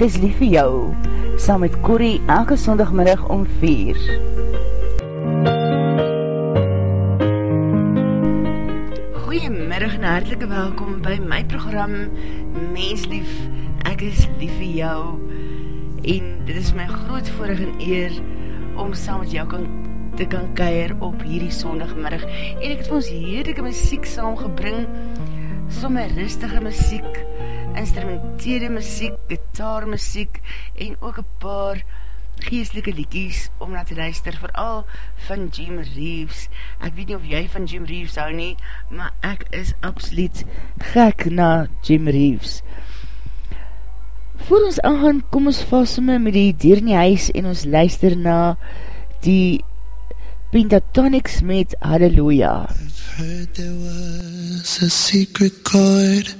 Ek is lief vir jou, saam met Corrie elke sondagmiddag om 4. Goeiemiddag en hartelike welkom by my program Menslief, ek is lief vir jou. En dit is my groot voorig en eer om saam met jou kan, te kan keir op hierdie sondagmiddag. En ek het vir ons heerlijke muziek saamgebring, somme rustige muziek, instrumenteerde muziek, gitaarmuziek en ook een paar geestelike liekies om na te luister, vooral van Jim Reeves. Ek weet nie of jy van Jim Reeves hou nie, maar ek is absoluut gek na Jim Reeves. Voor ons aangaan, kom ons vastome met die die huis en ons luister na die Pentatonics met Halleluja. I've heard there was a secret chord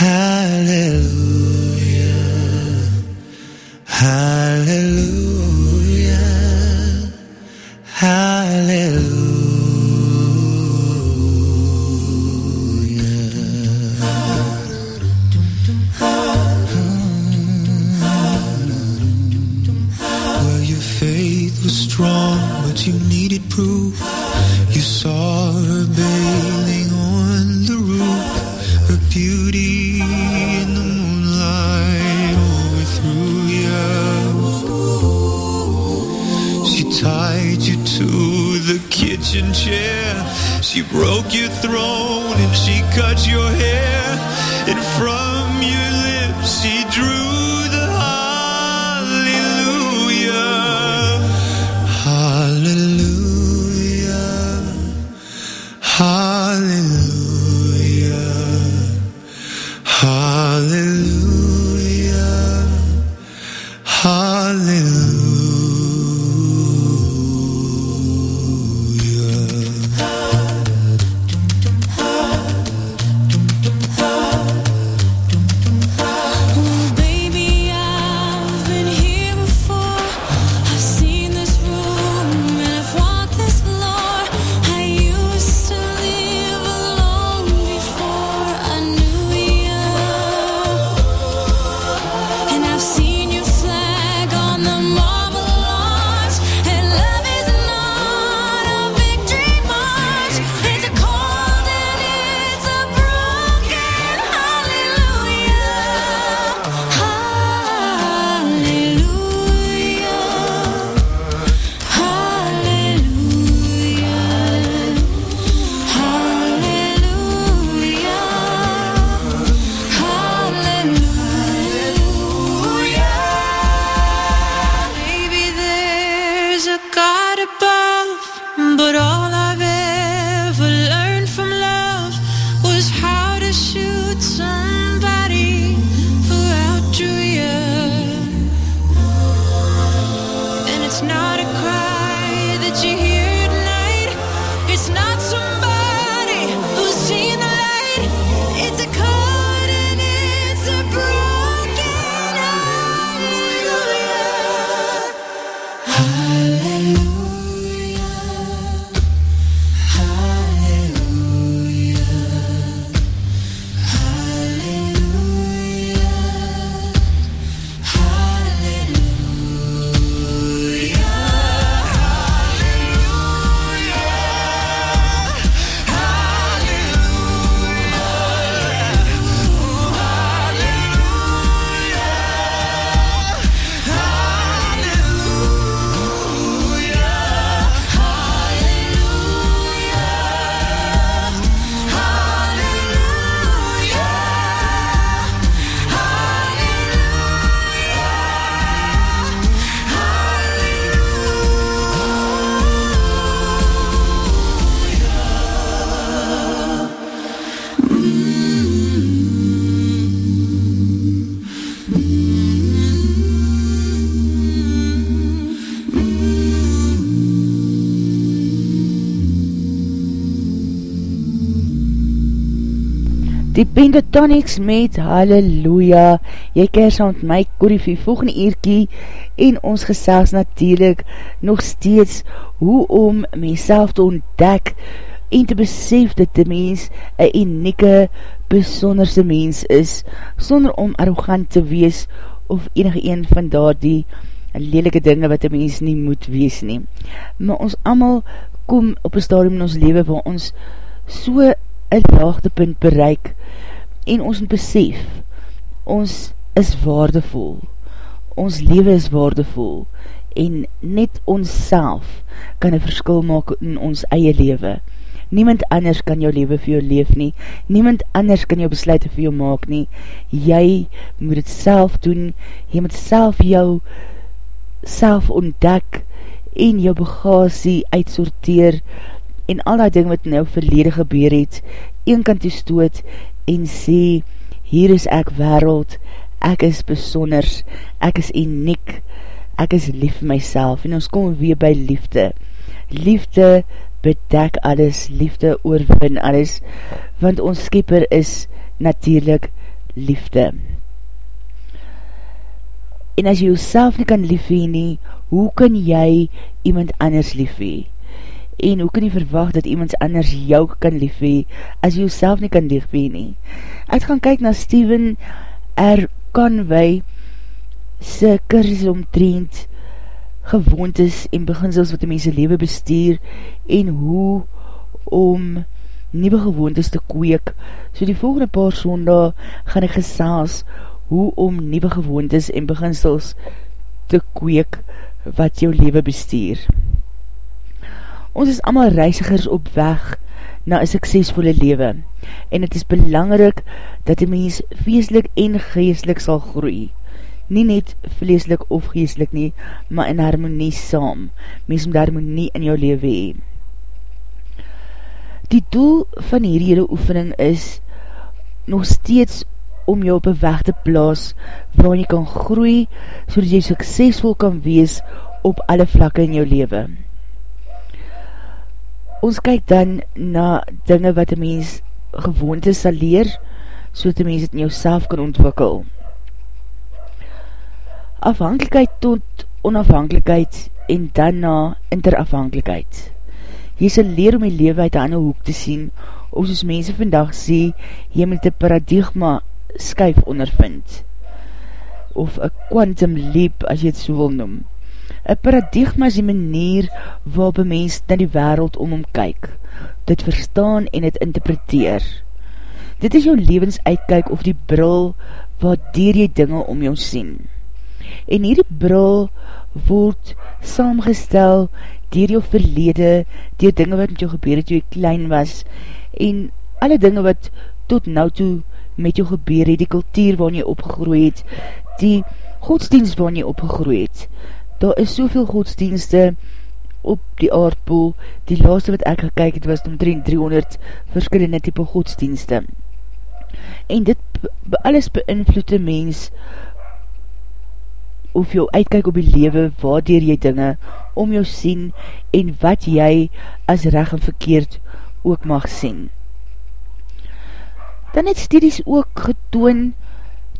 Hallelujah. Die Pentatonics met Halleluja, jy keer saam met my Corrie volgende eerkie en ons gesels natuurlijk nog steeds hoe om myself te ontdek en te besef dat die mens een unieke, besonderse mens is, sonder om arrogant te wees of enige een van daar die lelike dinge wat die mens nie moet wees nie. Maar ons allemaal kom op een stadium in ons leven waar ons so een laagtepunt bereik en ons besef, ons is waardevol, ons leven is waardevol en net ons self kan een verskil maak in ons eie leven. Niemand anders kan jou leven vir jou leef nie, niemand anders kan jou besluit vir jou maak nie, jy moet het self doen, jy moet self jou self ontdek en jou bagasie uitsorteer en al die ding wat nou verlede gebeur het, een kant toe stoot en sê, hier is ek wereld, ek is besonders, ek is uniek, ek is lief vir myself, en ons kom weer by liefde. Liefde bedek alles, liefde oorwin alles, want ons skepper is natuurlijk liefde. En as jy jouself nie kan liefhee nie, hoe kan jy iemand anders liefhee? En hoe kan jy verwacht dat iemand anders jou kan liefhee, as jy jouself nie kan liefhee nie. Ek gaan kyk na Steven R. Conway sy kursus omtrend gewoontes en beginsels wat die mense lewe bestuur en hoe om nieuwe gewoontes te kweek. So die volgende paar sondag gaan ek gesels hoe om nieuwe gewoontes en beginsels te kweek wat jou lewe bestuur. Ons is allemaal reisigers op weg na een suksesvolle lewe en het is belangrik dat die mens feestlik en geestlik sal groei. Nie net vleeslik of geestlik nie, maar in harmonie saam. Mens moet harmonie in jou lewe hee. Die doel van hierdie hele oefening is nog steeds om jou op een weg te plaas waar jy kan groei so jy suksesvol kan wees op alle vlakke in jou lewe ons kyk dan na dinge wat een mens gewoonte sal leer, so dat een mens het in jou kan ontwikkel. Afhankelijkheid tot onafhankelijkheid en dan na interafhankelijkheid. Jy sal leer om die leven uit aan die hoek te sien, of soos mense vandag sê, jy moet die paradigma skuif ondervind, of een quantum leap, as jy het so wil noem. Een paradigma is die manier waarop een mens na die wereld om hom kyk, dit verstaan en het interpreteer. Dit is jou levensuitkyk of die bril wat dier jy dinge om jou sien. En hierdie bril word saamgestel dier jou verlede, dier dinge wat met jou gebeur het, jou klein was, en alle dinge wat tot nou toe met jou gebeur het, die kultuur waarin jy opgegroeid het, die godsdienst waarin jy opgegroeid het, daar is soveel godsdienste op die aardpoel, die laaste wat ek gekyk het was omtrent 300 verskillende type godsdienste. En dit alles beïnvloed die mens of jou uitkyk op die lewe, waardeer jy dinge om jou sien en wat jy as reg en verkeerd ook mag sien. Dan het studies ook getoon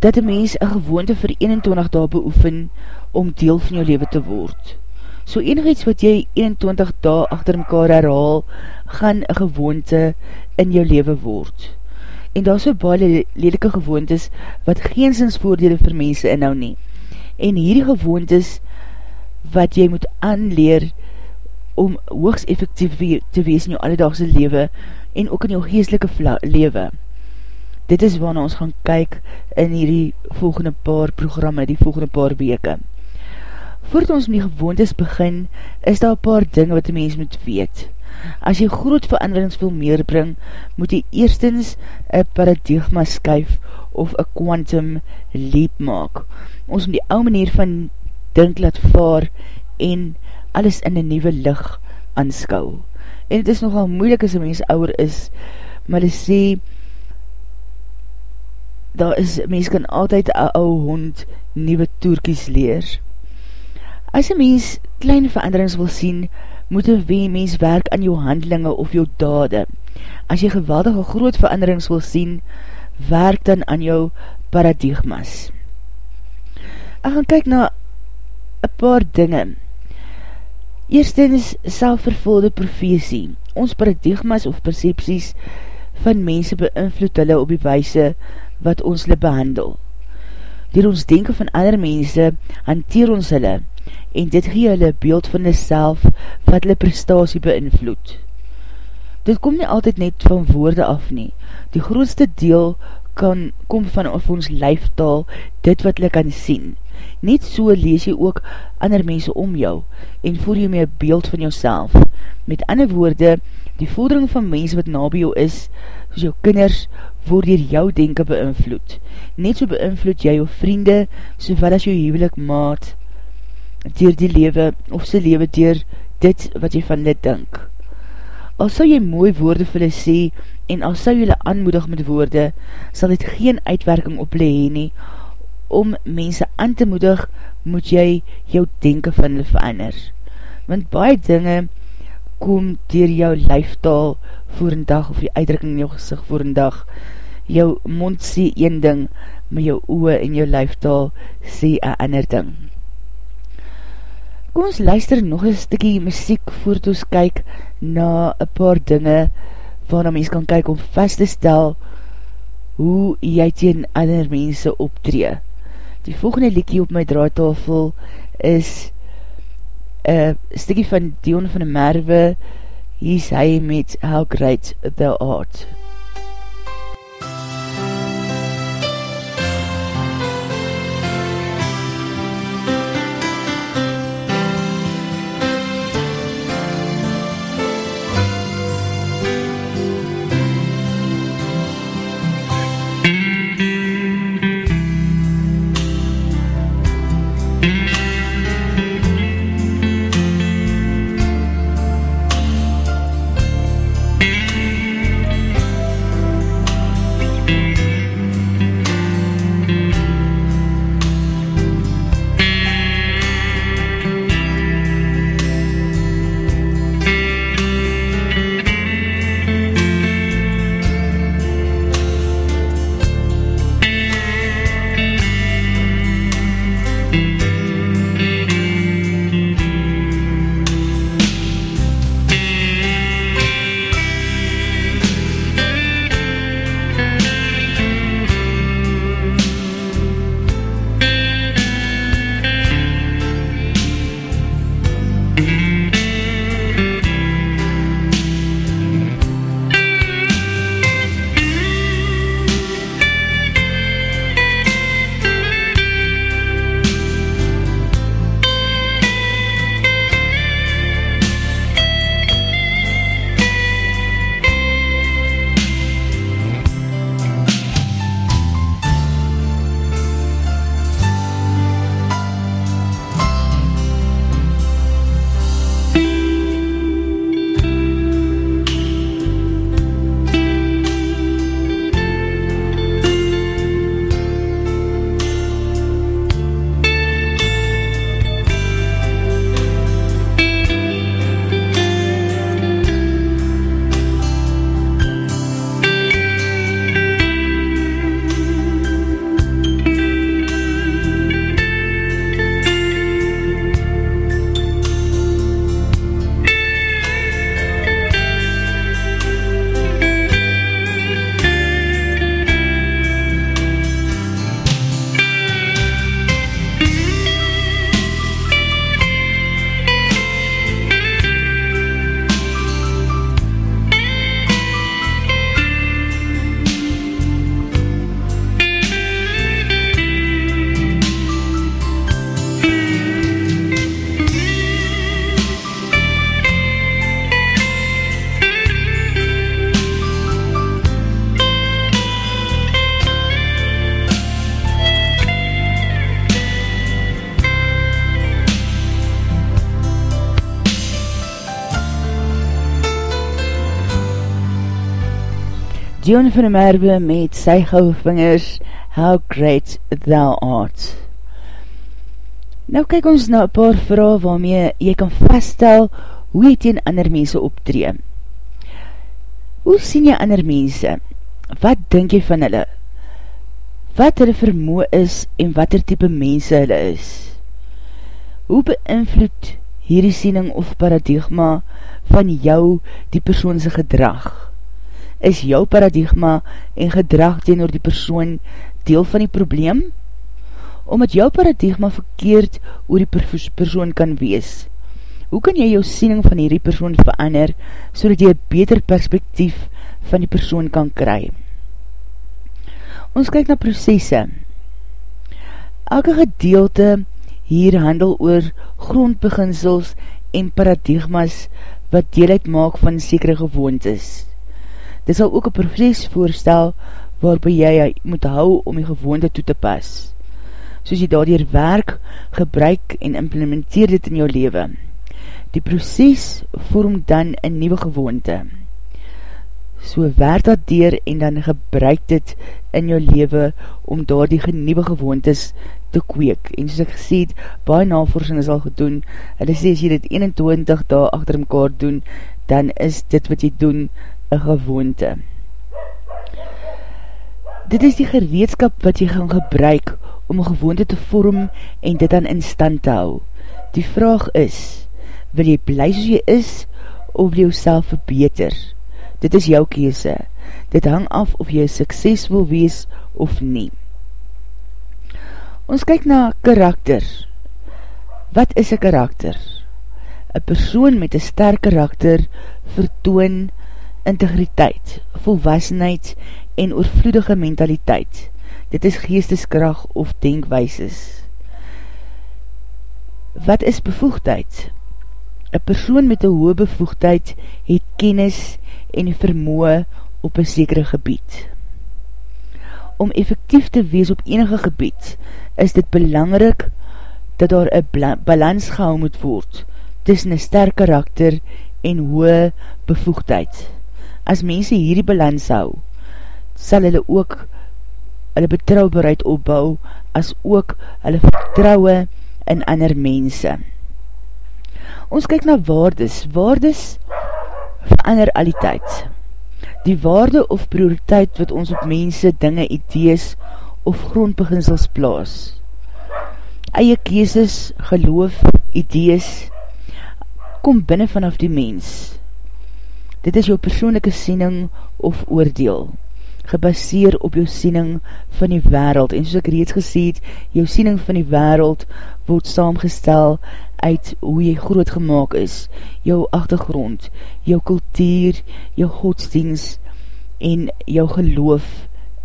dat die mens een gewoonte vir 21 daar beoefen om deel van jou leven te word. So enig iets wat jy 21 dae achter mekaar herhaal, gaan een gewoonte in jou leven word. En daar is so baie lelike gewoontes wat geen sins voordele vir mense inhou nie. En hierdie gewoontes wat jy moet aanleer om hoogs effectief te wees in jou alledaagse leven en ook in jou geestelike leven. Dit is waarna ons gaan kyk in hierdie volgende paar programme, die volgende paar weke. Voordat ons met die gewoontes begin, is daar paar dinge wat die mens moet weet. As jy groot veranderings wil meer bring, moet jy eerstens een paradigma skuif of een quantum leap maak. Ons moet die oude manier van dink laat vaar en alles in een nieuwe licht aanskou. En het is nogal moeilik as een mens ouwer is, maar hy sê, daar is, mens kan altyd een ou hond nieuwe toerkies leer. As een mens klein veranderings wil sien, moet een mens werk aan jou handelinge of jou dade. As jy geweldige groot veranderings wil sien, werk dan aan jou paradigmas. Ek gaan kyk na een paar dinge. Eerstens selfvervulde profesie. Ons paradigmas of percepties van mense beïnvloed hulle op die wijse wat ons hulle behandel. Door ons denken van ander mense, hanteer ons hulle en dit gee hulle beeld van die self wat hulle prestatie beïnvloed. Dit kom nie altyd net van woorde af nie. Die grootste deel kan kom van of ons lijftaal, dit wat hulle kan sien. Net so lees jy ook ander mense om jou en voer jy meer beeld van jouself. Met ander woorde, die voedering van mense wat na by jou is, soos jou kinders, word dier jou denken beïnvloed. Net so beïnvloed jy jou vriende, soveel as jou hevelik maat, dier die lewe, of sy lewe dier dit wat jy van dit dink. Al sal jy mooi woorde vir hulle sê, en al sal jy hulle aanmoedig met woorde, sal dit geen uitwerking op hulle heen nie. Om mense aan te moedig, moet jy jou denken van hulle verander. Want baie dinge kom dier jou lijftaal voor een dag, of die uitdrukking in jou gezicht voor een dag. Jou mond sê een ding, maar jou oe en jou lijftaal sê een ander ding. Kom ons luister nog een stikkie muziek voordat ons kyk na een paar dinge waarna mens kan kyk om vast te stel hoe jy teen ander mense optree. Die volgende liekie op my draaitafel is een stikkie van Dion van de Merwe hier is hy met How Great the Art. Dion van der Merwe met sy gouwe vingers How Great Thou Art Nou kyk ons na een paar vraag waarmee jy kan vaststel hoe jy teen ander mense optree Hoe sien jy ander mense? Wat denk jy van hulle? wat hulle vermoe is en wat er type mense hulle is. Hoe beïnvloed hierdie siening of paradigma van jou die persoonse gedrag? Is jou paradigma en gedrag teenoor die persoon deel van die probleem? Omdat jou paradigma verkeerd oor die persoon kan wees, hoe kan jy jou siening van hierdie persoon verander, so dat jy een beter perspektief van die persoon kan kry? Ons kyk na processe. Elke gedeelte hier handel oor grondbeginsels en paradigmas wat deel uitmaak van sekere gewoontes. Dit sal ook een proces voorstel waarby jy moet hou om die gewoonte toe te pas. Soos jy daardier werk, gebruik en implementeer dit in jou leven. Die proces vorm dan een nieuwe gewoonte so werd dat dier en dan gebruik dit in jou leven om daar die genieuwe gewoontes te kweek. En soos ek gesê het, baie navorsing is al gedoen, hulle sê as jy dit 21 dae achter mekaar doen, dan is dit wat jy doen een gewoonte. Dit is die gereedskap wat jy gaan gebruik om een gewoonte te vorm en dit dan in stand te hou. Die vraag is, wil jy bly soos jy is, of wil jy jou verbeter? Dit is jou kese. Dit hang af of jy sukses wil wees of nie. Ons kyk na karakter. Wat is een karakter? Een persoon met een sterk karakter vertoon integriteit, volwassenheid en oorvloedige mentaliteit. Dit is geesteskracht of denkwijses. Wat is bevoegdheid? Een persoon met een hoge bevoegdheid het kennis en vermoe op een sekere gebied. Om effectief te wees op enige gebied, is dit belangrik dat daar een balans gehou moet word tussen een sterk karakter en hoë bevoegdheid. As mense hierdie balans hou, sal hulle ook hulle betrouwbaarheid opbou, as ook hulle vertrouwe in ander mense. Ons kyk na waardes. Waardes verander al die tyd. Die waarde of prioriteit wat ons op mense, dinge, idees of grondbeginsels plaas. Eie keeses, geloof, idees, kom binnen vanaf die mens. Dit is jou persoonlijke siening of oordeel, gebaseer op jou siening van die wereld. En soos ek reeds gesê het, jou siening van die wereld word saamgestel uit hoe jy groot gemaakt is, jou achtergrond, jou kultuur, jou godsdienst en jou geloof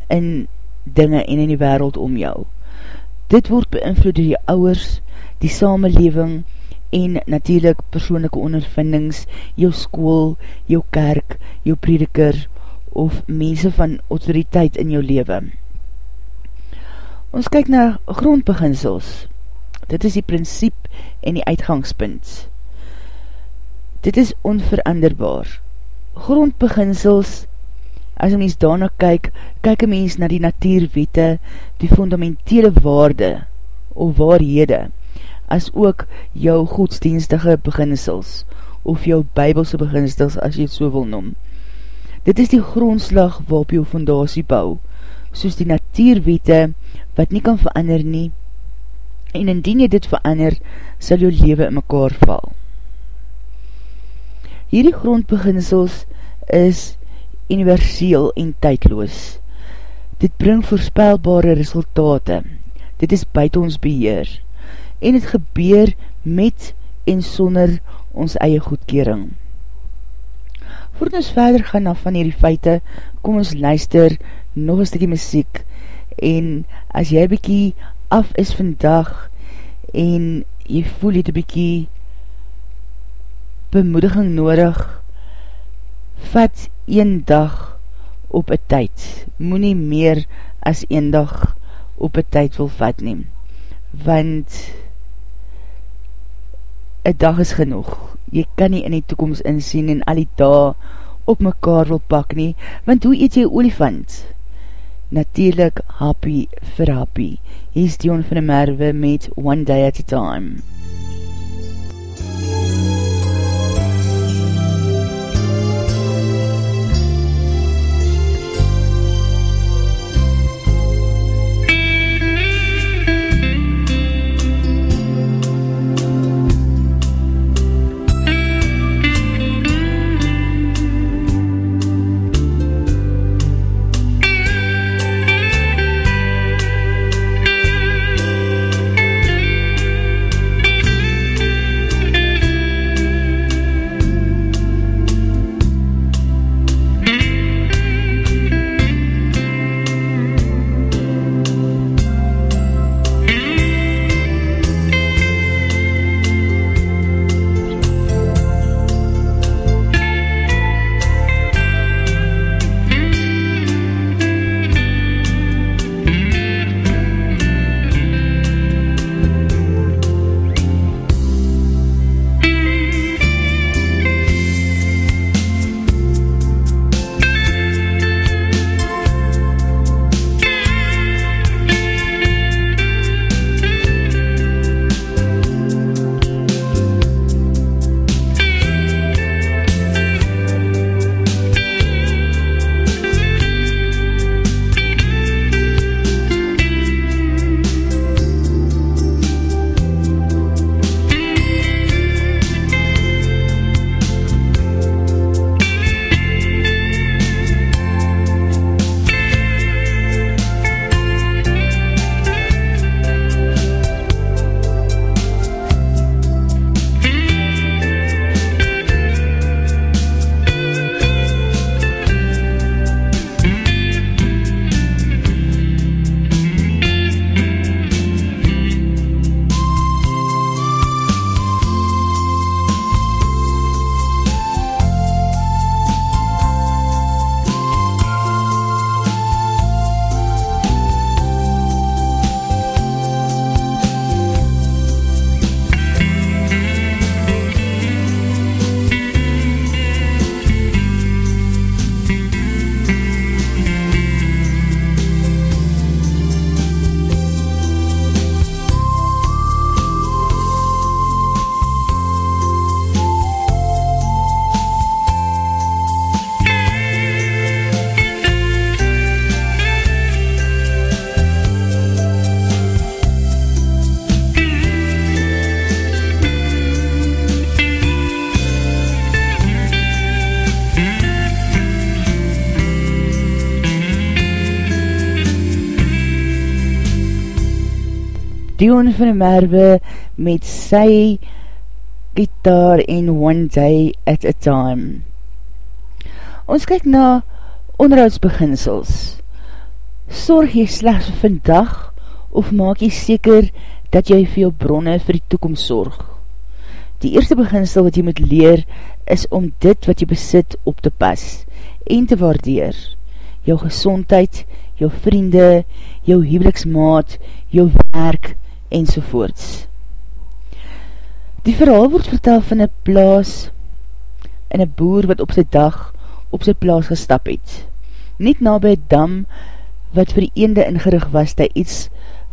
in dinge en in die wereld om jou. Dit word beïnvloed door die ouwers, die samenleving en natuurlijk persoonlijke ondervindings, jou school, jou kerk, jou prediker of mense van autoriteit in jou leven. Ons kyk na grondbeginsels. Dit is die principe en die uitgangspunt. Dit is onveranderbaar. Grondbeginsels, as een mens daarna kyk, kyk een mens na die natuurwete, die fundamentele waarde of waarhede, as ook jou godsdienstige beginsels, of jou bybelse beginsels, as jy het so wil noem. Dit is die grondslag waarop jou fondatie bou, soos die natuurwete, wat nie kan verander nie, en indien jy dit verander, sal jou leven in mekaar val. Hierdie grondbeginsels is universeel en tydloos. Dit bring voorspelbare resultate. Dit is buiten ons beheer. En het gebeur met en sonder ons eie goedkering. Voordat ons verder gaan na van hierdie feite, kom ons luister nog een stukje muziek en as jy bykie af is vandag en jy voel jy een bykie bemoediging nodig, vat een dag op een tyd. Moe nie meer as een dag op een tyd wil vat neem. Want een dag is genoeg. Jy kan nie in die toekomst insien en al die dag op mekaar wil pak nie, want hoe eet jy olifant? Natuurlijk happy vir happy. Hier is Dion van de Merwe met One Day at a Time. Dion van der Merwe met sy gitaar en One Day at a Time. Ons kyk na onderhoudsbeginsels. Sorg jy slechts vir vandag of maak jy seker dat jy vir jou bronne vir die toekomst sorg? Die eerste beginsel wat jy moet leer is om dit wat jy besit op te pas en te waardeer. Jou gezondheid, jou vriende, jou huweliksmaat, jou werk en sovoorts. Die verhaal word vertel van een plaas en een boer wat op sy dag op sy plaas gestap het. Net na by dam wat vir die eende ingerig was, die iets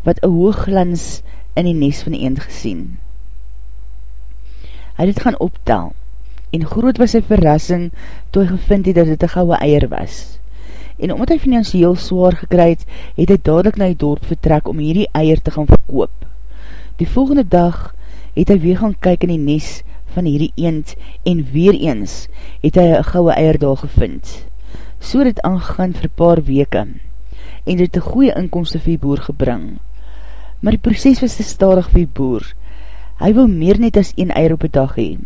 wat een hoogglans in die nes van die eend gesien. Hy het gaan optel en groot was sy verrassing toe hy gevind het dat het een gouwe eier was. En omdat hy financieel zwaar gekryd, het hy dadelijk na die dorp vertrek om hierdie eier te gaan verkoop. Die volgende dag het hy weer gaan kyk in die nes van hierdie eend en weer eens het hy een gouwe eier daar gevind. So het aangegaan vir paar weke en het een goeie inkomste vir die boer gebring. Maar die proces was te stadig vir die boer. Hy wil meer net as een eier op die dag hee.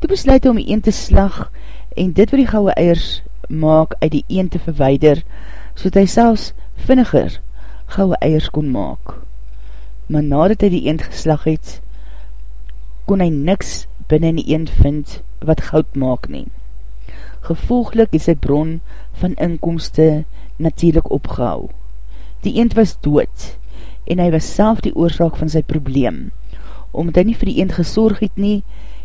Toe besluit hy om die eend te slag en dit wat die gouwe eiers maak uit die eend te verweider, so dat hy selfs vinniger gouwe eiers kon maak. Maar nadat hy die eend geslag het, kon hy niks binnen die eend vind wat goud maak nie. Gevolglik is sy bron van inkomste natuurlijk opgehou. Die eend was dood en hy was self die oorzaak van sy probleem. Omdat hy nie vir die eend gesorg het nie,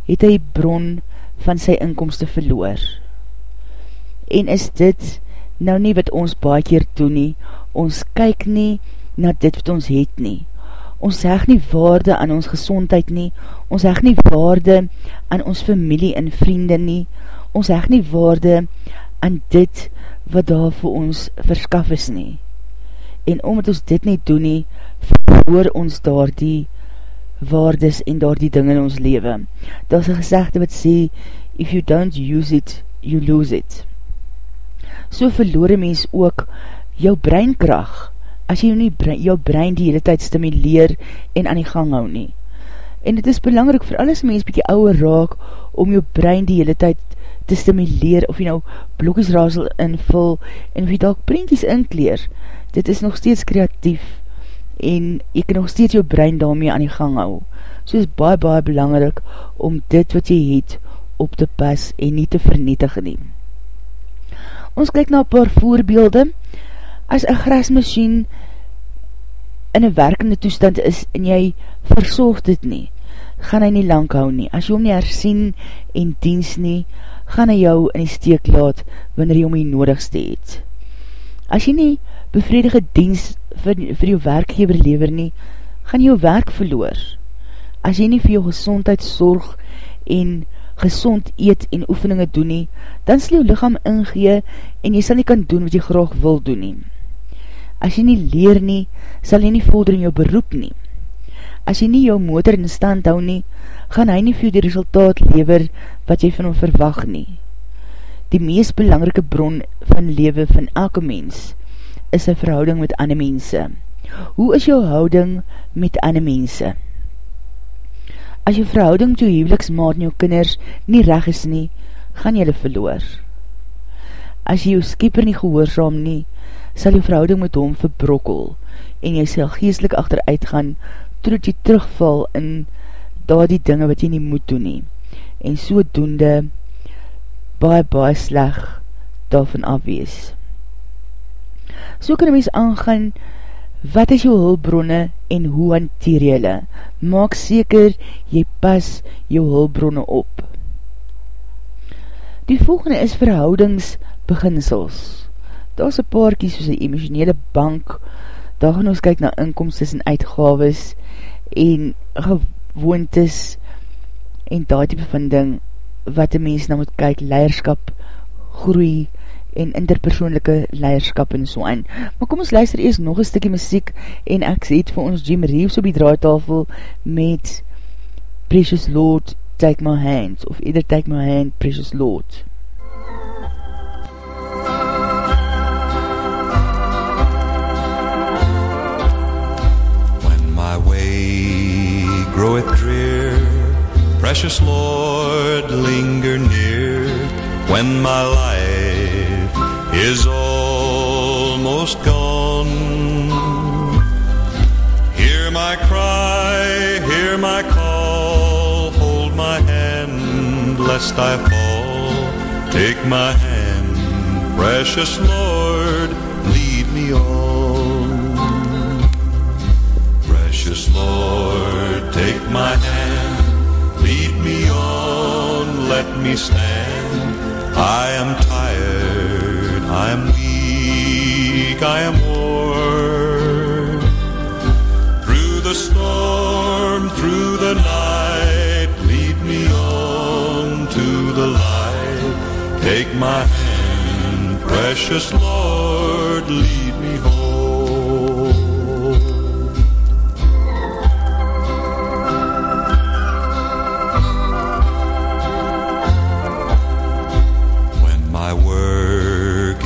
het hy bron van sy inkomste verloor. En is dit nou nie wat ons baie keer doen nie, ons kyk nie na dit wat ons het nie, ons heg nie waarde aan ons gezondheid nie, ons heg nie waarde aan ons familie en vriende nie, ons heg nie waarde aan dit wat daar vir ons verskaf is nie. En omdat ons dit nie doen nie, verhoor ons daar die waardes en daar die dinge in ons leven. Daar is een gezegde wat sê, if you don't use it, you lose it. So verloor een mens ook jou breinkracht, as jy nie brein, jou brein die hele tyd stimuleer en aan die gang hou nie. En het is belangrijk vir alles mens bykie ouwe raak om jou brein die hele tyd te stimuleer of jy nou blokkiesrasel invul en of jy dalk prentjies inkleer. Dit is nog steeds kreatief en jy kan nog steeds jou brein daarmee aan die gang hou. So is baie baie belangrijk om dit wat jy het op te pas en nie te vernietig neem. Ons kyk na paar voorbeelde as een grasmachine in een werkende toestand is en jy verzorg dit nie, gaan hy nie lang hou nie. As jy hom nie hersien en diens nie, gaan hy jou in die steek laat wanneer jy hom die nodigste het. As jy nie bevredige diens vir, vir jou werkgever lever nie, gaan jy jou werk verloor. As jy nie vir jou gezondheid zorg en gezond eet en oefeninge doen nie, dan sal jou lichaam ingee en jy sal nie kan doen wat jy graag wil doen nie. As jy nie leer nie, sal jy nie volder in jou beroep nie. As jy nie jou motor in stand hou nie, gaan hy nie vir die resultaat lever wat jy van hom verwag nie. Die meest belangrike bron van lewe van elke mens is sy verhouding met ander mense. Hoe is jou houding met ander mense? As jou verhouding jou huweliksmaat en jou kinders nie reg is nie, gaan jy verloor. As jy jou skieper nie gehoorzaam nie, sal jou verhouding met hom verbrokkel en jy sal geestelik achteruit gaan totdat jy terugval in daar die dinge wat jy nie moet doen nie en so doende baie baie sleg daarvan afwees. So kan een mens aangaan wat is jou hulbronne en hoe hanteer jylle? Maak seker jy pas jou hulbronne op. Die volgende is verhoudingsbeginsels daar is een paarkie soos een emotionele bank, daar gaan ons kyk na inkomstes en uitgaves en gewoontes en daar type van ding wat die mens nou moet kyk, leierskap, groei en interpersoonlijke leierskap en so aan. Maar kom ons luister eers nog een stikkie muziek en ek sê het vir ons Jim Reeves op die draaitafel met Precious Lord, Take My Hand of either Take My Hand, Precious Lord. day groweth drear, precious Lord, linger near when my life is almost gone. Hear my cry, hear my call, hold my hand lest I fall. Take my hand, precious Lord, lead me on. Precious Lord, take my hand, lead me on, let me stand. I am tired, I am weak, I am worn. Through the storm, through the night, lead me on to the light. Take my hand, precious Lord, lead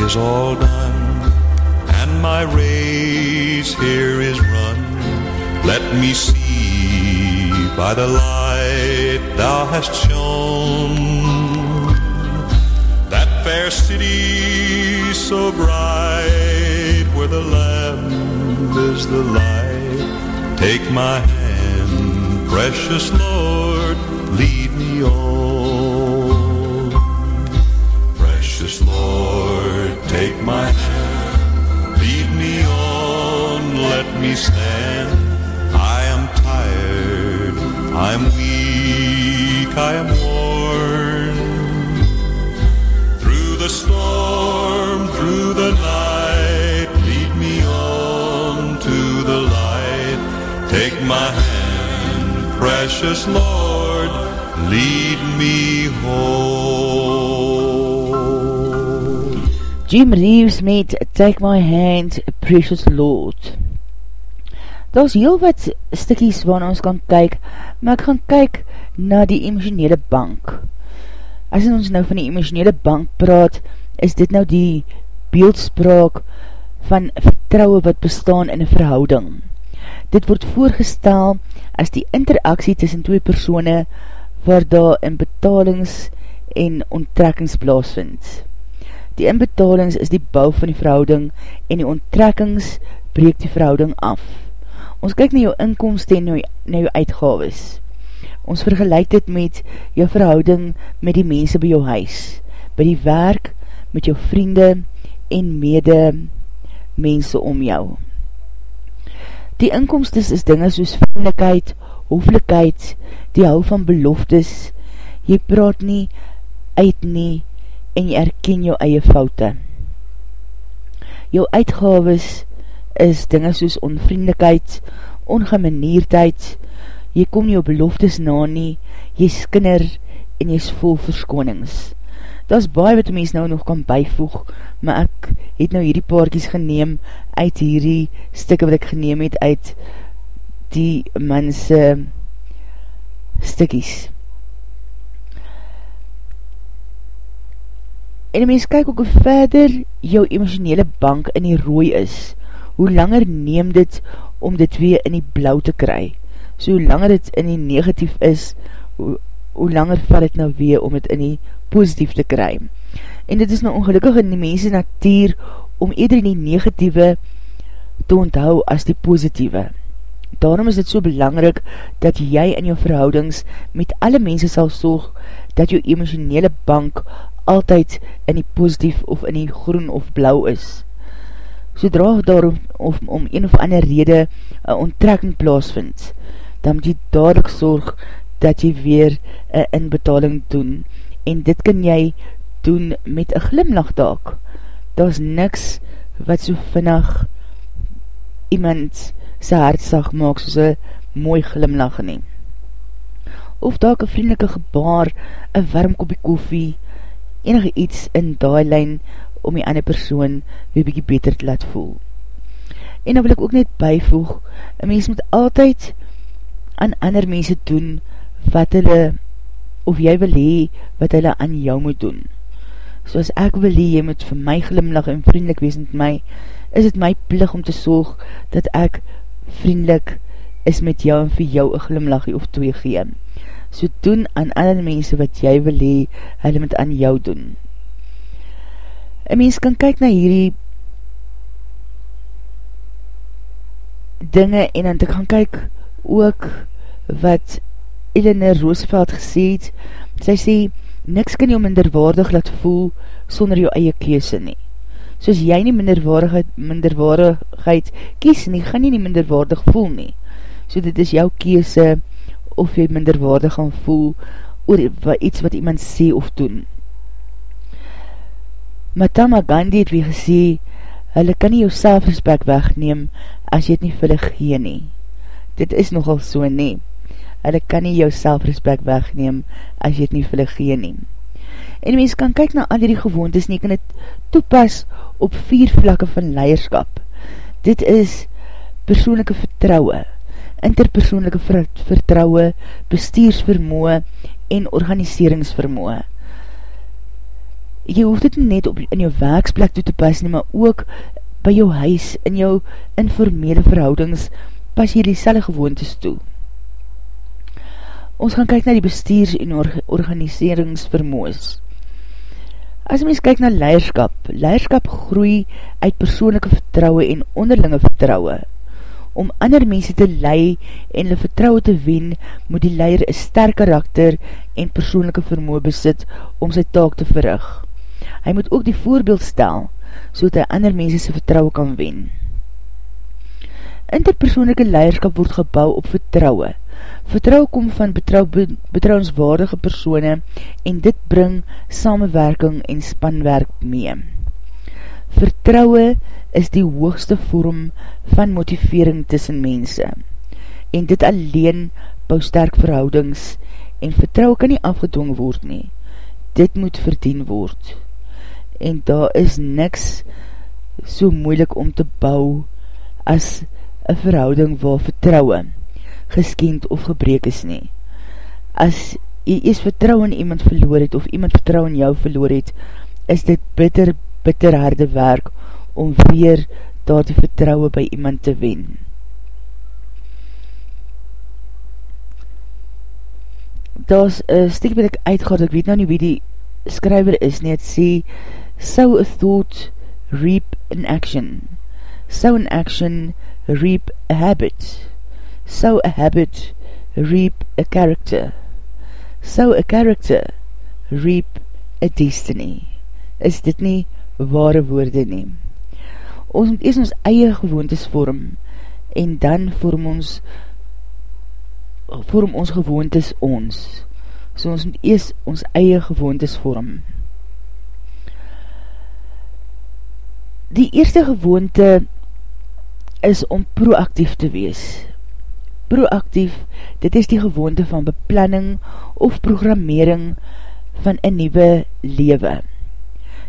is all done and my race here is run, let me see by the light thou hast shone that fair city so bright where the Lamb is the light. Take my hand, precious Lord, lead me on. Take my hand, lead me on, let me stand. I am tired, I'm weak, I am worn. Through the storm, through the night, lead me on to the light. Take my hand, precious Lord, lead me home. Jim Reeves met Take My Hand, Precious Lord. Daar is heel wat stikkies waarna ons kan kyk, maar ek gaan kyk na die emotionele bank. As ons nou van die emotionele bank praat, is dit nou die beeldspraak van vertrouwe wat bestaan in een verhouding. Dit word voorgestel as die interaksie tussen twee persone waar daar in betalings en onttrekkings plaasvind. Die inbetalings is die bouw van die verhouding en die onttrekkings breek die verhouding af. Ons kyk na jou inkomst en na jou uitgaves. Ons vergelijk dit met jou verhouding met die mense by jou huis, by die werk, met jou vriende en mede mense om jou. Die inkomstes is dinge soos vriendelijkheid, hooflikheid, die hou van beloftes, jy praat nie, uit nie, en jy erken jou eie foute. Jou uitgaves is dinge soos onvriendelijkheid, ongemineerdheid, jy kom jou beloftes na nie, jy skinner en jy is vol verskonings. Dat is baie wat mens nou nog kan bijvoeg, maar ek het nou hierdie paarkies geneem uit hierdie stikke wat ek geneem het uit die mense stikkies. En die mens kyk ook hoe verder jou emotionele bank in die rooi is, hoe langer neem dit om dit weer in die blauw te kry. So hoe langer dit in die negatief is, hoe, hoe langer val dit nou weer om dit in die positief te kry. En dit is nou ongelukkig in die mense natuur om eerder die negatieve te onthou as die positieve. Daarom is dit so belangrik dat jy in jou verhoudings met alle mense sal sorg dat jou emotionele bank altyd in die positief of in die groen of blauw is. Sodra daar om, of, om een of ander rede een onttrekking plaas vind, dan moet jy dadelijk sorg dat jy weer een inbetaling doen. En dit kan jy doen met een glimlach daak. Daar is niks wat so vinnig iemand sy hartsag maak soos een mooi glimlach neem. Of daak een vriendelike gebaar, een warm kopie koffie, enige iets in daai lijn om die ander persoon weer bykie beter te laat voel. En dan wil ek ook net bijvoeg, een mens moet altyd aan ander mense doen wat hulle, of jy wil hee, wat hulle aan jou moet doen. Soos ek wil hee, jy moet vir my glimlag en vriendelik wees met my, is het my plig om te sorg dat ek vriendelik is met jou en vir jou een glimlachie of twee gee. So doen aan ander mense wat jy wil hee, hulle moet aan jou doen. Een mens kan kyk na hierdie dinge en dan te gaan kyk ook wat Eleanor Roosevelt gesê het, sy sê, niks kan jou minderwaardig laat voel sonder jou eie keese nie. Soos jy nie minderwaardigheid, minderwaardigheid kies nie, gaan jy nie minderwaardig voel nie. So dit is jou keese of jy minderwaardig gaan voel oor iets wat iemand sê of doen. Mahatma Gandhi het wie gesê, hulle kan nie jou selfrespect wegneem as jy het nie vir hulle gee nie. Dit is nogal so nie. Hulle kan nie jou selfrespect wegneem as jy het nie vir hulle gee nie. En mens kan kyk na al die gewoontes nie, kan het toepas op vier vlakke van leierskap. Dit is persoonlijke vertrouwe, interpersoonlijke vertrouwe, bestuursvermoe en organiseringsvermoe. Jy hoef dit net op in jou werksplek toe te pas nie, maar ook by jou huis, in jou informele verhoudings, pas jy die selle gewoontes toe. Ons gaan kyk na die bestuurs- en organiseringsvermoes. As mens kyk na leiderskap, leiderskap groei uit persoonlijke vertrouwe en onderlinge vertrouwe. Om ander mense te lei en hulle vertrouwe te wen, moet die leider een sterk karakter en persoonlijke vermoe besit om sy taak te verrig. Hy moet ook die voorbeeld stel, so dat hy ander mense sy vertrouwe kan wen. Interpersoonlijke leiderskap word gebouw op vertrouwe. Vertrouwe kom van betrou, betrouwenswaardige persone en dit bring samenwerking en spanwerk mee. Vertrouwe is die hoogste vorm van motivering tussen mense en dit alleen bou sterk verhoudings en vertrouwe kan nie afgedwong word nie. Dit moet verdien word en daar is niks so moeilik om te bou as een verhouding waar vertrouwe geskend of gebreek is nie. As jy ees vertrouw in iemand verloor het of iemand vertrouw in jou verloor het, is dit bitter, bitter harde werk om weer daar die vertrouwe by iemand te wen. Daar is een stik wat ek uitgaat, ek weet nou nie wie die skryver is nie, het sê, so a thought reap an action, so an action reap a habit, so a habit reap a character, so a character reap a destiny. Is dit nie ware woorde nie? Ons moet eers ons eie gewoontes vorm, en dan vorm ons vorm ons gewoontes ons. So ons moet eers ons eie gewoontes vorm. Die eerste gewoonte is om proactief te wees. Proactief, dit is die gewoonte van beplanning of programmering van een nieuwe lewe.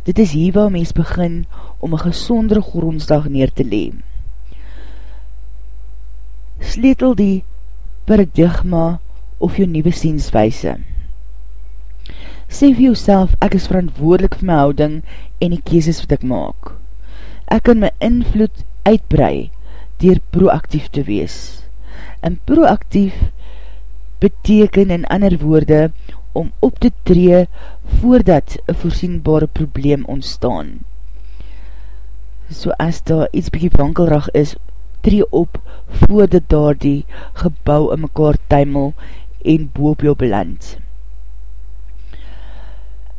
Dit is hier waar mens begin om een gezondere grondslag neer te leem. Sleetel die paradigma of jou nieuwe sienswijse. Sê vir jouself, ek is verantwoordelik vir my houding en die keeses wat ek maak. Ek kan my invloed uitbrei dier proactief te wees. En proactief beteken in ander woorde om op te tree voordat een voorzienbare probleem ontstaan. So as daar iets bykie wankelrag is, tree op voordat daar die gebouw in mekaar tuimel en boop jou beland.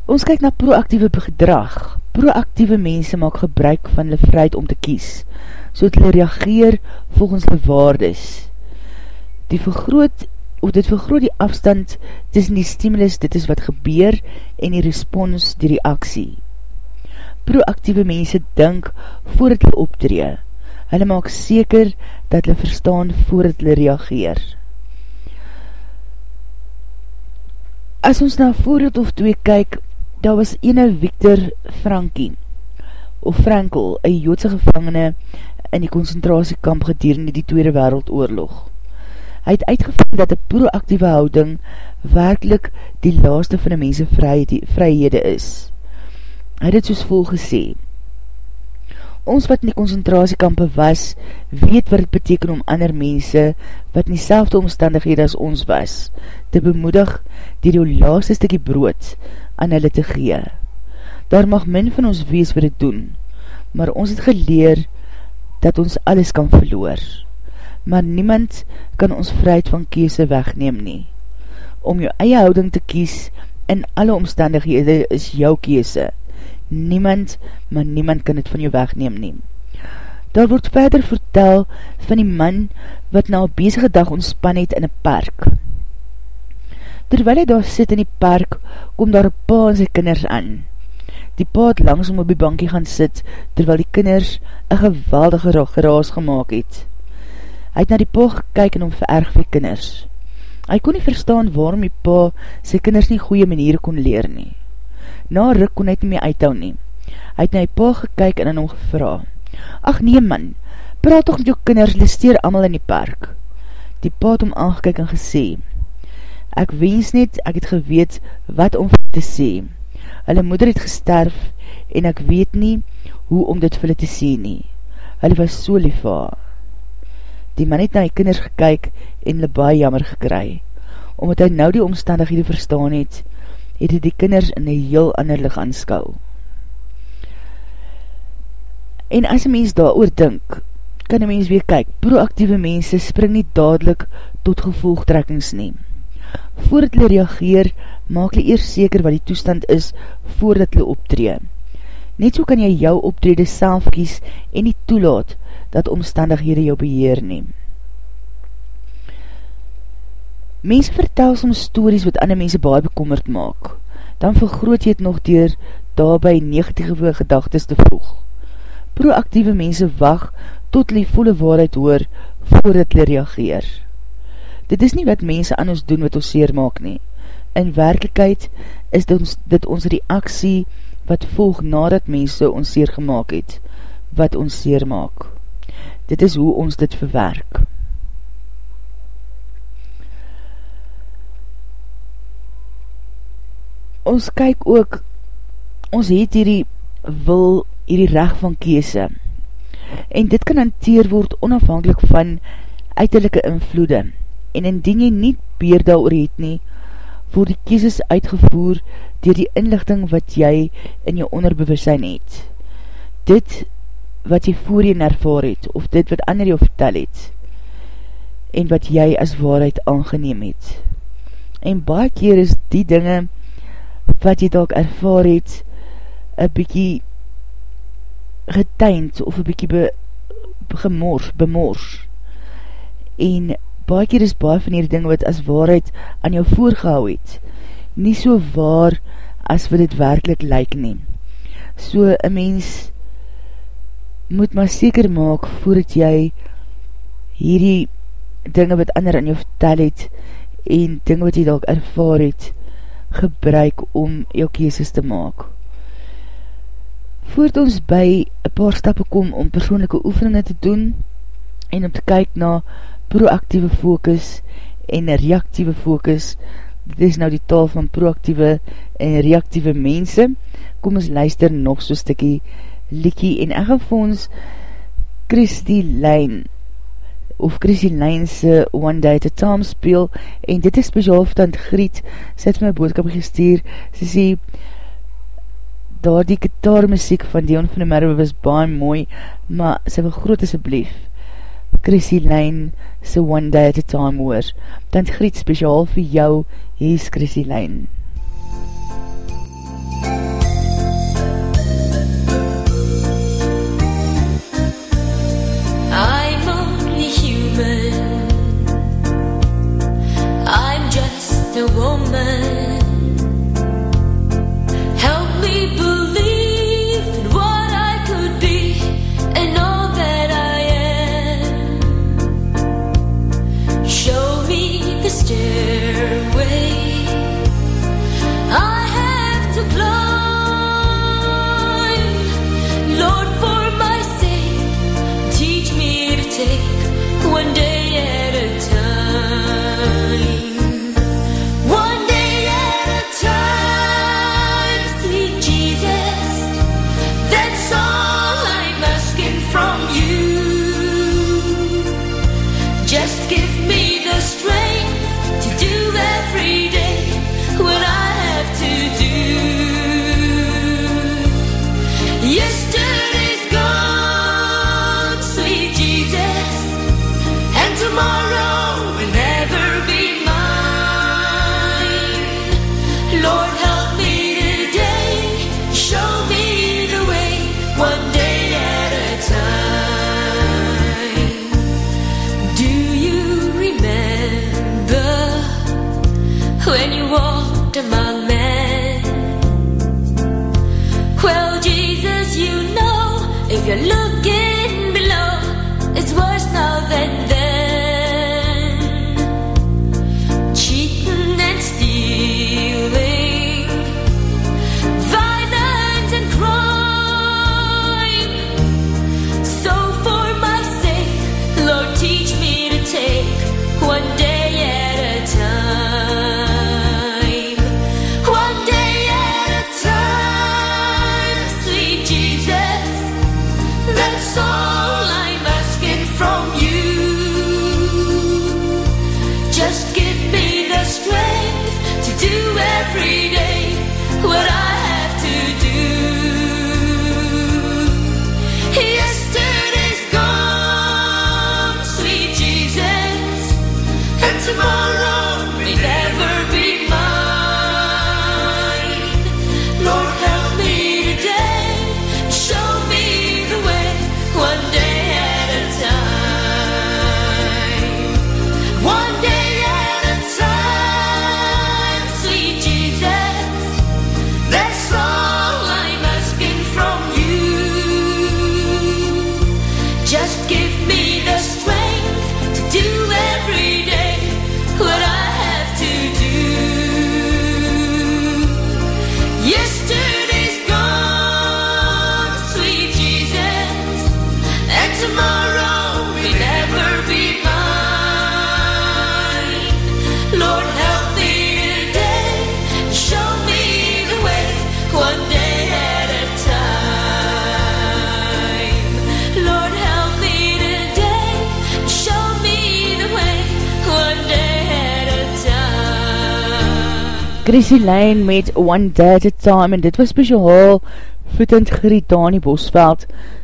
Ons kyk na proactieve gedrag. Proactieve mense maak gebruik van hulle vryheid om te kies so dat hulle reageer volgens hulle waardes. Die vergroot, of dit vergroot die afstand tussen die stimulus, dit is wat gebeur, en die respons, die reaksie. Proactieve mense dink voordat hulle optree. Hulle maak seker dat hulle verstaan voordat hulle reageer. As ons na voorbeeld of twee kyk, daar was ene Victor Frankie, of Frankel, een joodse gevangene in die concentratiekamp gedurende die Tweede Wereldoorlog. Hy het uitgevind dat die proactieve houding werkelijk die laaste van die mense vryhede is. Hy het het soos vol gesê, Ons wat in die concentratiekampe was, weet wat het beteken om ander mense, wat in die selfde omstandighede as ons was, te bemoedig dier jou laaste stikkie brood aan hulle te gee. Daar mag min van ons wees wat het doen, maar ons het geleer dat ons alles kan verloor. Maar niemand kan ons vryheid van kiese wegneem nie. Om jou eie houding te kies in alle omstandighede is jou kiese niemand, maar niemand kan het van jou wegneem neem. Daar word verder vertel van die man wat na een bezige dag ontspan het in een park. Terwyl hy daar sit in die park, kom daar een pa en sy kinders aan. Die pa het langsom op die bankie gaan sit, terwyl die kinders een geweldige geraas gemaakt het. Hy het na die pa gekyk en om vererg vir kinders. Hy kon nie verstaan waarom die pa sy kinders nie goeie manier kon leer nie. Na ruk kon hy nie meer uithou nie. Hy het na die pa gekyk en aan hom gevra. Ach nee man, praat toch met jou kinders, listeer allemaal in die park. Die pa het hom aangekyk en gesê, Ek wens net, ek het geweet wat om te sê. Hulle moeder het gesterf en ek weet nie hoe om dit vir hulle te sê nie. Hulle was so lief waar. Die man het na die kinders gekyk en hulle baie jammer gekry, omdat hy nou die omstandighede verstaan het, het hy die kinders in een heel ander lig aanskou. En as een mens daar oor dink, kan een mens weer kyk, proactieve mense spring nie dadelijk tot gevolgtrekkings neem. Voordat hulle reageer, maak hulle eers seker wat die toestand is voordat hulle optree. Net so kan jy jou optrede self kies en nie toelaat dat omstandighede jou beheer neem. Mense vertel soms stories wat ander mense baie bekommerd maak. Dan vergroot jy het nog dier daarby negatieve gedagtes te voeg. Proactieve mense wacht tot die volle waarheid hoor voordat hulle reageer. Dit is nie wat mense aan ons doen wat ons seer maak nie. In werkelijkheid is dit ons, dit ons reaksie wat volg nadat mense ons seer gemaakt het, wat ons seer maak. Dit is hoe ons dit verwerk. ons kyk ook, ons het hierdie wil, hierdie recht van kese. En dit kan hanteer word onafhankelijk van uiterlijke invloede. En indien jy nie beer daar oor het nie, word die keses uitgevoer dier die inlichting wat jy in jou onderbewussein het. Dit wat jy voorheen ervaar het, of dit wat ander jou vertel het, en wat jy as waarheid aangeneem het. En baie keer is die dinge, wat jy dalk ervaar het, een bykie geteind of een bykie be, gemors, bemors. En baie keer is baie van die ding wat as waarheid aan jou voorgehou het, nie so waar as wat het werkelijk lyk neem. So een mens moet maar seker maak voordat jy hierdie dinge wat ander aan jou vertel het en dinge wat jy dalk ervaar het, gebruik om jou keeses te maak. Voort ons by een paar stappe kom om persoonlijke oefeninge te doen en om te kyk na proactieve focus en reactieve focus, dit is nou die taal van proactieve en reactieve mense, kom ons luister nog so stikkie liekie en ek gaan vir ons Christy Lijn of Chrissy Lijnse One Day at a Time speel en dit is speciaal vir Tant Griet. Sy het my boodskap gestuur. Sy sê daar die gitaarmuziek van Dion van der Merwe was baie mooi maar sy wil groot asjeblief Chrissy Lijnse One Day at a Time hoor. Tant Griet speciaal vir jou. Hier is Chrissy Lijnse Chrissy Lane met One Day at a Time en dit was speciaal voetend geriet Dani Bosveld.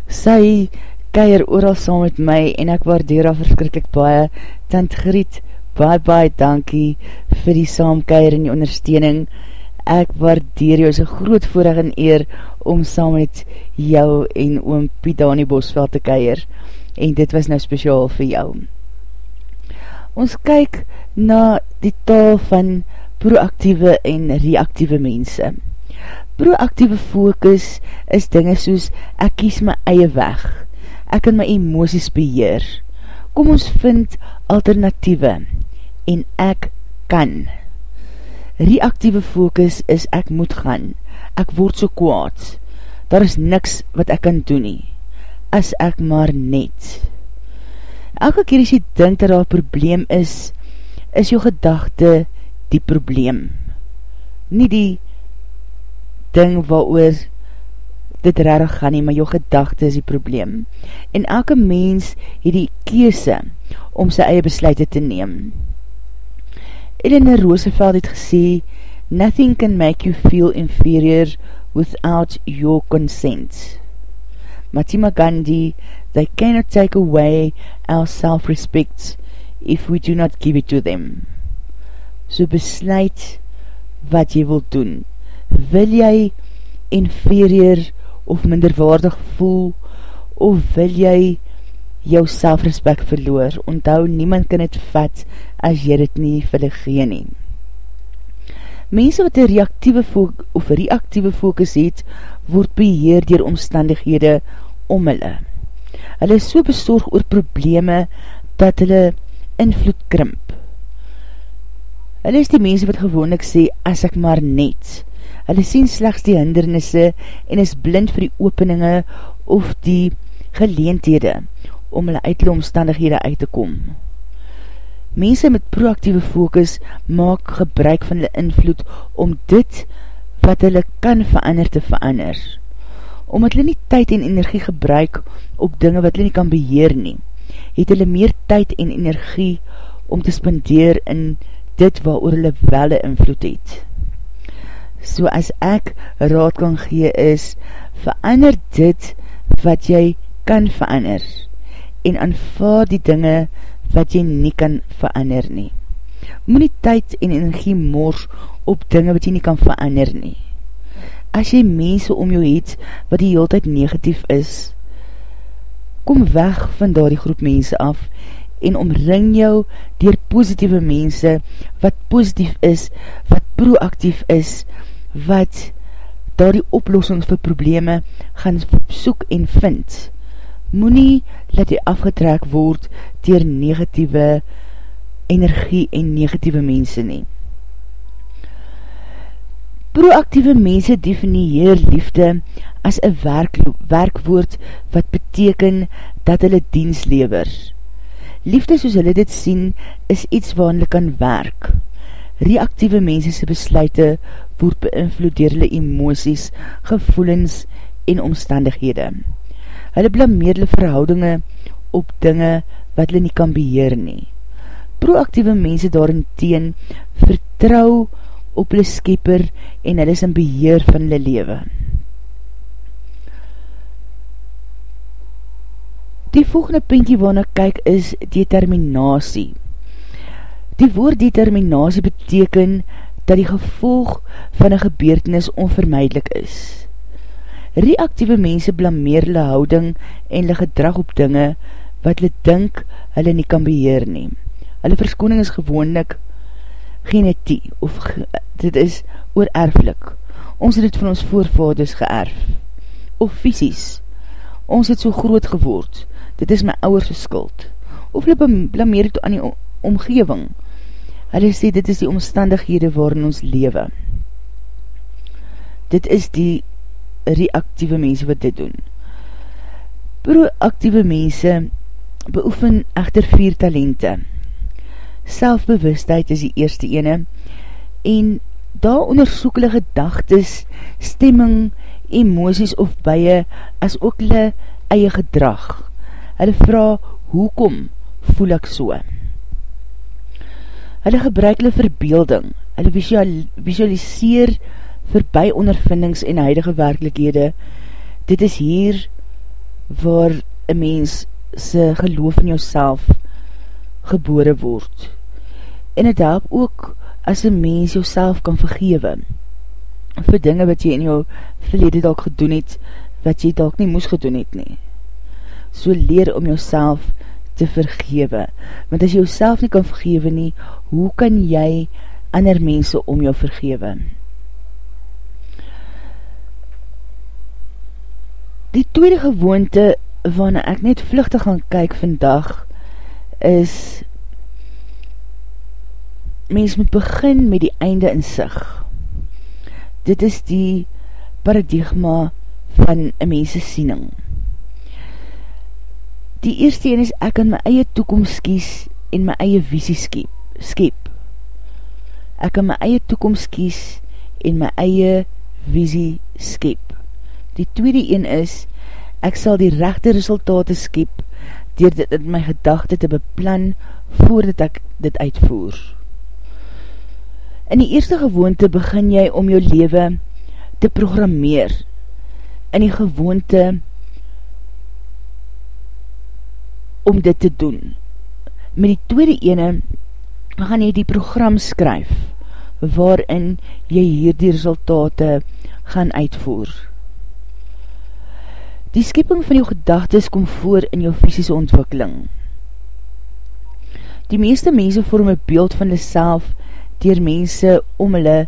Sy keier ooral saam met my en ek waardeer al verskrikkelijk baie. Tant geriet, baie baie dankie vir die saamkeier en die ondersteuning. Ek waardeer jou. So groot voorig en eer om saam met jou en oom Piet Dani Bosveld te keier. En dit was nou speciaal vir jou. Ons kyk na die taal van proactieve en reactieve mense. Proactieve focus is dinge soos ek kies my eie weg, ek kan my emoties beheer. Kom ons vind alternatieve en ek kan. Reactieve focus is ek moet gaan, ek word so kwaad, daar is niks wat ek kan doen nie, as ek maar net. Elke keer as jy dink dat daar probleem is, is jou gedachte die probleem. Nie die ding wat oor dit rarig gaan nie, maar jou gedachte is die probleem. En elke mens het die keese om sy eie besluit te neem. Eleanor Roosevelt het gesê, Nothing can make you feel inferior without your consent. Matima Gandhi, they cannot take away our self-respect if we do not give it to them so besluit wat jy wil doen. Wil jy inferior of minderwaardig voel, of wil jy jou selfrespect verloor? Onthou, niemand kan het vat as jy dit nie vir die gee nie. Mense wat een reactieve of reactieve focus het, word beheer dier omstandighede om hulle. Hulle is so bezorg oor probleme dat hulle invloed krimp. Hulle is die mense wat gewoonlik sê, as ek maar net. Hulle sien slechts die hindernisse en is blind vir die openinge of die geleentede om hulle uit die omstandighede uit te kom. Mense met proactieve focus maak gebruik van hulle invloed om dit wat hulle kan verander te verander. Omdat hulle nie tyd en energie gebruik op dinge wat hulle nie kan beheer nie, het hulle meer tyd en energie om te spendeer in dit waar oor hulle welle invloed het. So as ek raad kan gee is, verander dit wat jy kan verander en aanvaar die dinge wat jy nie kan verander nie. Moe nie tyd en energie mors op dinge wat jy nie kan verander nie. As jy mense om jou het wat die heel tyd negatief is, kom weg van daar die groep mense af en omring jou dier positieve mense wat positief is, wat proactief is, wat daar die oplossings vir probleme gaan soek en vind. Moenie laat jy afgetrek word dier negatieve energie en negatieve mense nie. Proactieve mense definieer liefde as een werk, werkwoord wat beteken dat hulle diens lever. Liefde soos hulle dit sien is iets waar hulle kan werk. Reactieve mense se besluite word beïnvloed dier hulle emoties, gevoelens en omstandighede. Hulle blameer hulle verhoudinge op dinge wat hulle nie kan beheer nie. Proactieve mense daarin teen vertrou op hulle skepper en hulle is in beheer van hulle lewe. Die volgende puntje waarna kyk is determinatie. Die woord determinatie beteken dat die gevolg van een gebeurtenis onvermijdelik is. Reactieve mense blameer hulle houding en hulle gedrag op dinge wat hulle dink hulle nie kan beheer neem. Hulle verskoning is gewoonlik genetie of ge, dit is oorerflik. Ons het het van ons voorvaders geërf. Of visies. Ons het so groot geword. Dit is my ouwerse skuld. Of hulle blameer het aan die omgeving. Hulle sê dit is die omstandighede waarin ons lewe. Dit is die reactieve mense wat dit doen. Proactieve mense beoefen echter vier talente. Selfbewustheid is die eerste ene en daar onderzoek hulle gedagtes, stemming, emoties of bye as ook hulle eie gedrag. Hulle vraag, hoekom voel ek so? Hulle gebruik hulle verbeelding, hulle visualiseer verby ondervindings en huidige werkelikhede. Dit is hier waar een mens sy geloof in jouself gebore word. En het help ook as een mens jouself kan vergewe vir dinge wat jy in jou verlede dalk gedoen het, wat jy dalk nie moes gedoen het nie. So leer om jouself te vergewe. Want as jy jouself nie kan vergewe nie, hoe kan jy ander mense om jou vergewe? Die tweede gewoonte waarna ek net vluchtig gaan kyk vandag is mens moet begin met die einde in sig. Dit is die paradigma van een mense siening. Die eerste een is ek kan my eie toekomst kies en my eie visie skep. skep. Ek kan my eie toekomst kies en my eie visie skep. Die tweede een is ek sal die rechte resultate skep dier dit in my gedachte te beplan voordat ek dit uitvoer. In die eerste gewoonte begin jy om jou leven te programmeer. In die gewoonte te om dit te doen. Met die tweede ene gaan jy die program skryf waarin jy hier die resultate gaan uitvoer. Die skipping van jou gedagtes kom voor in jou fysische ontwikkeling. Die meeste mense vorm een beeld van die self dier mense om hulle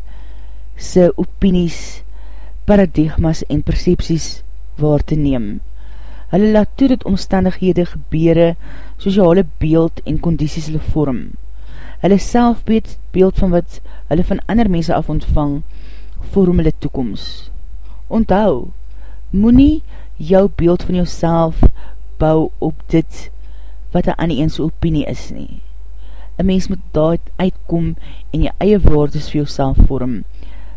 sy opinies, paradigmas en percepties waar te neem. Hulle laat toe dat omstandighede gebeure hulle beeld en kondisies hulle vorm. Hulle selfbeeld beeld van wat hulle van ander mense af ontvang, vorm hulle toekomst. Onthou, moet nie jou beeld van jouself bou op dit wat een ander eense opinie is nie. Een mens moet daar uitkom en jou eie woordes vir jouself vorm.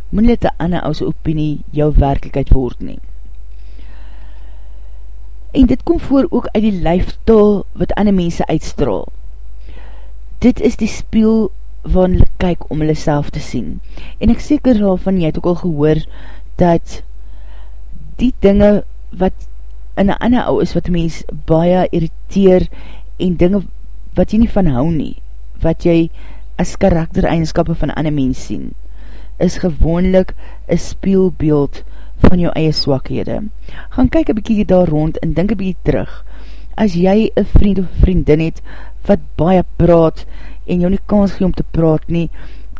Moet dit een ander ouse opinie jou werkelijkheid word nie en dit kom voor ook uit die lijftaal wat ander mense uitstraal. Dit is die spiel waar hulle kyk om hulle self te sien. En ek seker al van jy het ook al gehoor dat die dinge wat in een ander ou is wat mens baie irriteer en dinge wat jy nie van hou nie, wat jy as karaktereigenskappe van ander mens sien, is gewoonlik een spielbeeld van jou eie swakhede. Gaan kyk een bykie daar rond en denk een bykie terug. As jy een vriend of vriendin het wat baie praat en jou nie kans gee om te praat nie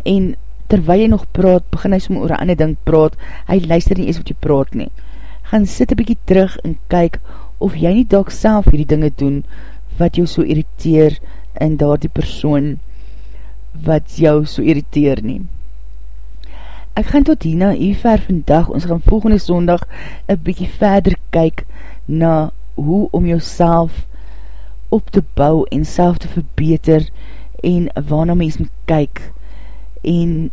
en terwyl jy nog praat, begin hy som oor een ander ding praat, hy luister nie eens wat jy praat nie. Gaan sit een bykie terug en kyk of jy nie dalk self hierdie dinge doen wat jou so irriteer in daar die persoon wat jou so irriteer nie. Ek gaan tot hierna hier ver vandag, ons gaan volgende sondag een bykie verder kyk na hoe om jou op te bou en self te verbeter en waarna mens moet kyk en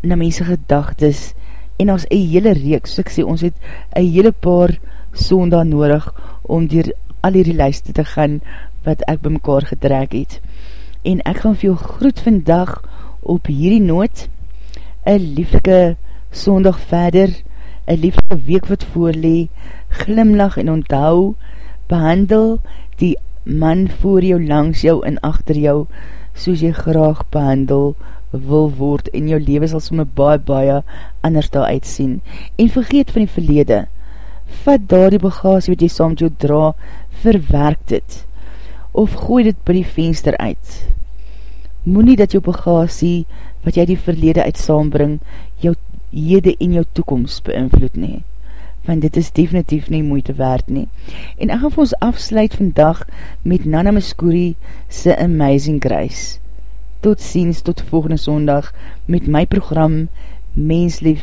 na mense gedagtes. En as een hele reeks, so ek sê, ons het een hele paar sondag nodig om dier al die lijste te gaan wat ek by mekaar gedrek het. En ek gaan vir jou groet vandag op hierdie noot, een lieflike sondag verder, een lieflike week wat voorlee, glimlach en onthou, behandel die man voor jou, langs jou en achter jou, soos jy graag behandel wil word en jou leven sal somme baie baie anders daar uitsien. En vergeet van die verlede, vat daar die bagasie wat jy saam jou dra, verwerk dit, of gooi dit by die venster uit. Moe dat jou bagasie, wat jy die verlede uit saambring, jou hede en jou toekomst beïnvloed nie want dit is definitief nie moeite waard nie. En ek gaan vir ons afsluit vandag met Nana Muscuri se Amazing Grace. Tot ziens, tot volgende sondag met my program Mens Lief,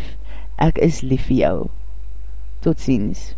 Ek is Lief vir jou. Tot ziens.